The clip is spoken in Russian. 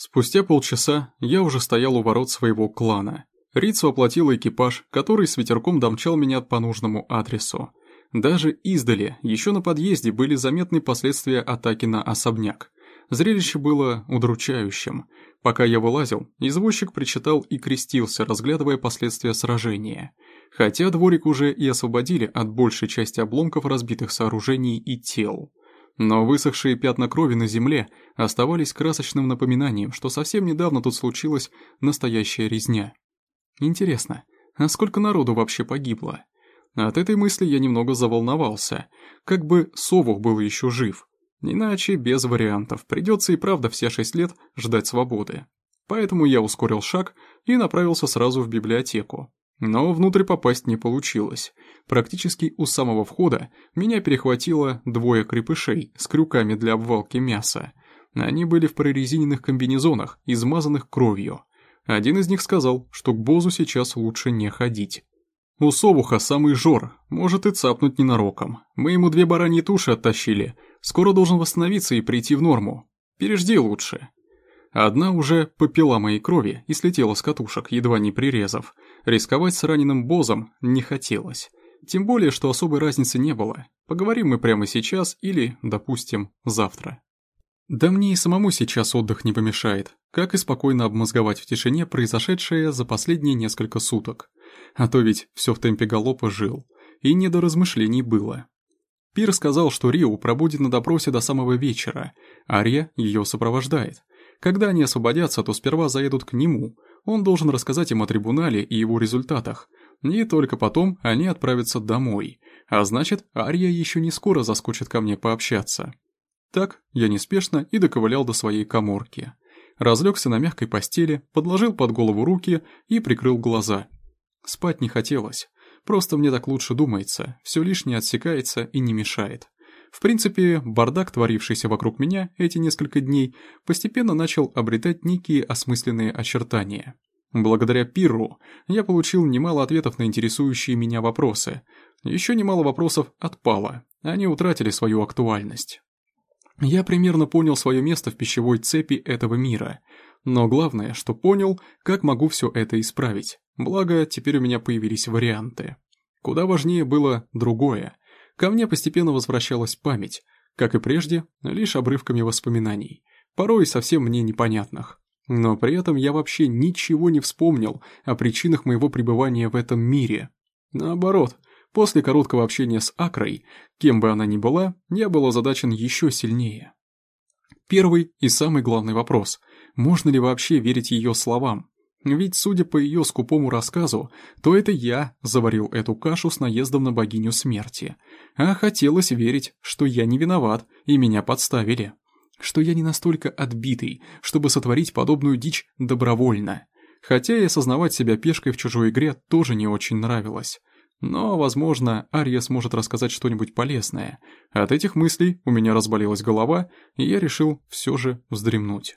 Спустя полчаса я уже стоял у ворот своего клана. Рицу оплатила экипаж, который с ветерком домчал меня по нужному адресу. Даже издали, еще на подъезде были заметны последствия атаки на особняк. Зрелище было удручающим. Пока я вылазил, извозчик причитал и крестился, разглядывая последствия сражения. Хотя дворик уже и освободили от большей части обломков разбитых сооружений и тел. Но высохшие пятна крови на земле оставались красочным напоминанием, что совсем недавно тут случилась настоящая резня. Интересно, а сколько народу вообще погибло? От этой мысли я немного заволновался. Как бы Совух был еще жив. Иначе, без вариантов, придется и правда все шесть лет ждать свободы. Поэтому я ускорил шаг и направился сразу в библиотеку. Но внутрь попасть не получилось. Практически у самого входа меня перехватило двое крепышей с крюками для обвалки мяса. Они были в прорезиненных комбинезонах, измазанных кровью. Один из них сказал, что к Бозу сейчас лучше не ходить. У Совуха самый жор, может и цапнуть ненароком. Мы ему две бараньи туши оттащили, скоро должен восстановиться и прийти в норму. Пережди лучше. Одна уже попила моей крови и слетела с катушек, едва не прирезав. Рисковать с раненым Бозом не хотелось. Тем более, что особой разницы не было. Поговорим мы прямо сейчас или, допустим, завтра. Да мне и самому сейчас отдых не помешает, как и спокойно обмозговать в тишине произошедшее за последние несколько суток. А то ведь все в темпе галопа жил, и не до размышлений было. Пир сказал, что Рио пробудет на допросе до самого вечера, а Ария ее сопровождает. Когда они освободятся, то сперва заедут к нему, он должен рассказать им о трибунале и его результатах, и только потом они отправятся домой, а значит, Ария еще не скоро заскочит ко мне пообщаться. Так я неспешно и доковылял до своей коморки. Разлегся на мягкой постели, подложил под голову руки и прикрыл глаза. Спать не хотелось. Просто мне так лучше думается, все лишнее отсекается и не мешает. В принципе, бардак, творившийся вокруг меня эти несколько дней, постепенно начал обретать некие осмысленные очертания. Благодаря Пирру я получил немало ответов на интересующие меня вопросы. Еще немало вопросов отпало, они утратили свою актуальность. Я примерно понял свое место в пищевой цепи этого мира, но главное, что понял, как могу все это исправить. Благо, теперь у меня появились варианты. Куда важнее было другое. Ко мне постепенно возвращалась память, как и прежде, лишь обрывками воспоминаний, порой совсем мне непонятных. Но при этом я вообще ничего не вспомнил о причинах моего пребывания в этом мире. Наоборот, после короткого общения с Акрой, кем бы она ни была, я был озадачен еще сильнее. Первый и самый главный вопрос – можно ли вообще верить ее словам? Ведь, судя по ее скупому рассказу, то это я заварил эту кашу с наездом на богиню смерти. А хотелось верить, что я не виноват и меня подставили что я не настолько отбитый, чтобы сотворить подобную дичь добровольно. Хотя и осознавать себя пешкой в чужой игре тоже не очень нравилось. Но, возможно, Ария сможет рассказать что-нибудь полезное. От этих мыслей у меня разболелась голова, и я решил все же вздремнуть.